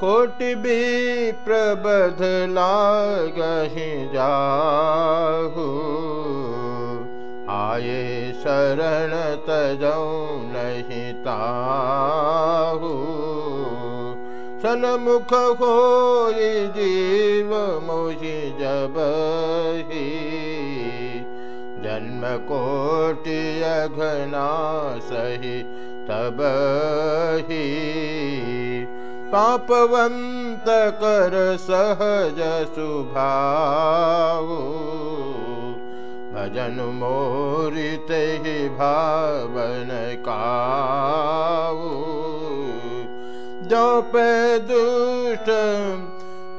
कोटि भी प्रबध लागहि जाहू। आए शरण तजौ नहीं ताहू। सनमुख हो जीव मोहि जब ही जन्म कोटि अघना सही तब ही पापवंत कर सहज सुभाव। भजन मोरित ही भावन काऊ जो पे दुष्ट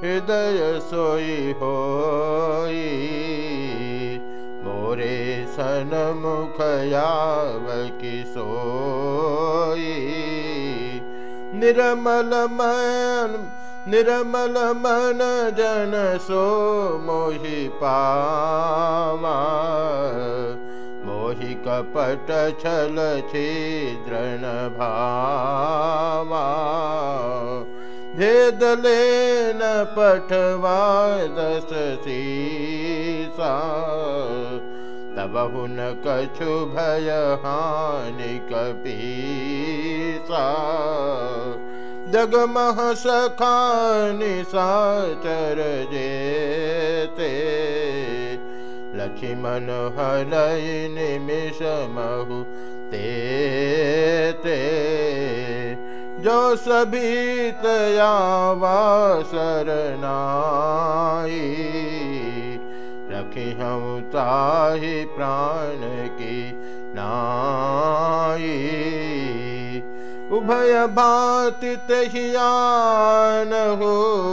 हृदय सोई होई। मोरे सन मुख याव की निर्मल मन निर्मल मन जन सो मोहि पावा मोहि कपट छल छिद्रन भावा भेद लेन पठवा दस सीसा तब हुन कछु भय हानि कपीसा जगमह सखानि साचर जेते लक्ष्मण हलय निमिष महु ते ते जो सभी तयावा सरनाई रखी हम ताही प्राण की नाई। उभय भाति तहियान हो,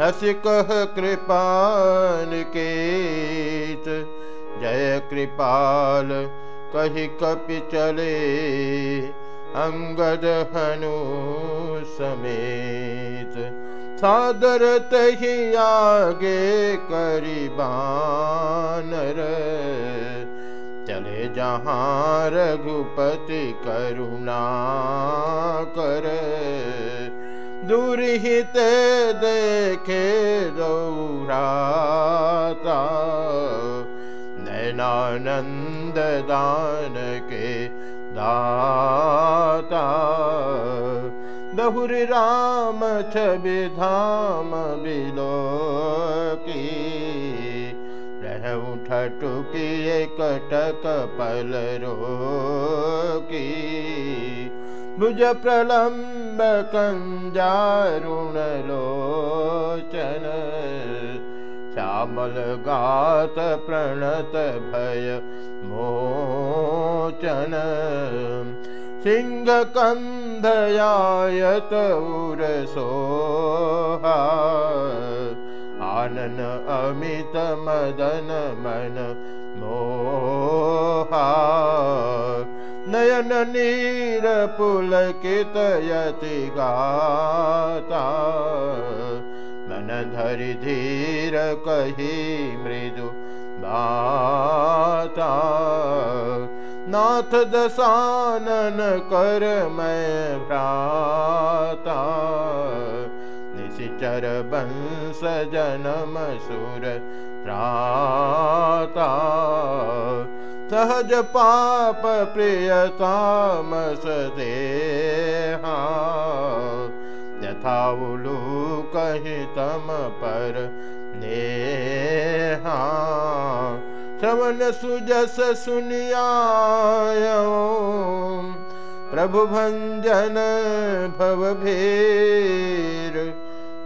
हस कह कृपान केत। जय कृपाल, कही कपि चले, अंगद हनु समेत। सादर तही आगे बानर। चले जहाँ रघुपति करुणा कर। दूर ही ते देखे दौराता नैनानंद दान के दाता। बहुरी राम छवि धाम बिलो की रह उठ टुकी कटक पल रोकी। भुज प्रलम्ब कंजारुण लोचन। श्यामल गात प्रणत भय मोचन। सिंह कंधयायत उर सोहा आनन अमित मदन मन मोहा नयन नीर पुलकित यति गाता। मन धरि धीर कही मृदु बाता नाथ दसानन कर मैं भ्राता। निशिचर बंस जनम सुर त्राता सहज पाप प्रियतामस देहा। यथा उलू कहीं तम पर नेहा श्रवण सुजस सुनियायो प्रभु भंजन भव भीर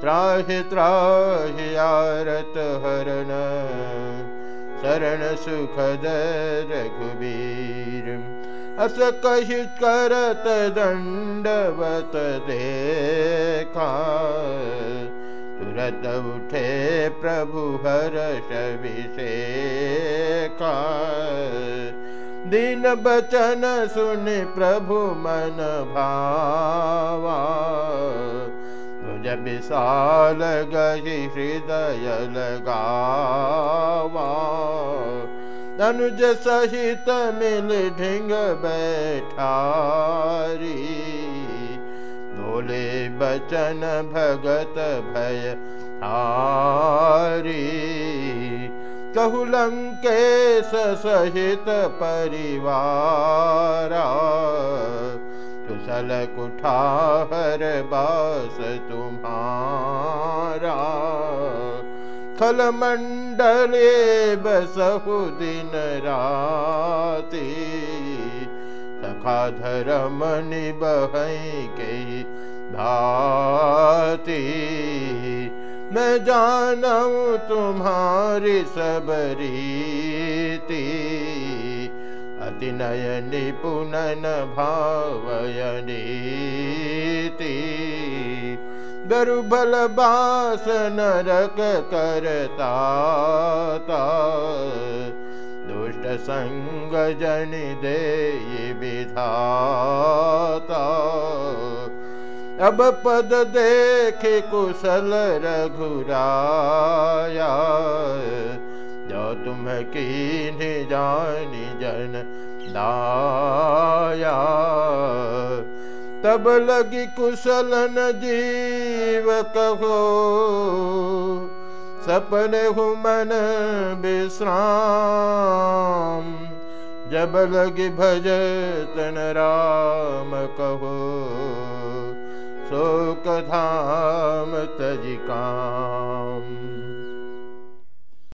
त्राहि त्राहि आरत हरण शरण सुखद रघुबीर अस कहि करत दंडवत देखा तुरत उठे प्रभु हर्ष विषेका दीन बचन सुन प्रभु मन भावा। तुझ विशाल गही हृदय लगावा। अनुज सहित मिल ढिंग बैठारी बचन भगत भय हारी। कहु सहित परिवारा, कुशल कुठार बास तुम्हारा। खल मंडले बसहु दिन राती, सखा धरमणि बहई के भाती। मैं जानू तुम्हारी सबरीती अति नयनि पुनन भावयनीति बास नरक करता दुष्ट संग जन दे विधाता। अब पद देख कुशल रघुराया, जो तुम की जानी जन दाया तब लगी कुशलन जीव कहो, सपने मन विश्राम। जब लगी भजतन राम कहो शोकधाम जिका